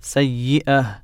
سيئة.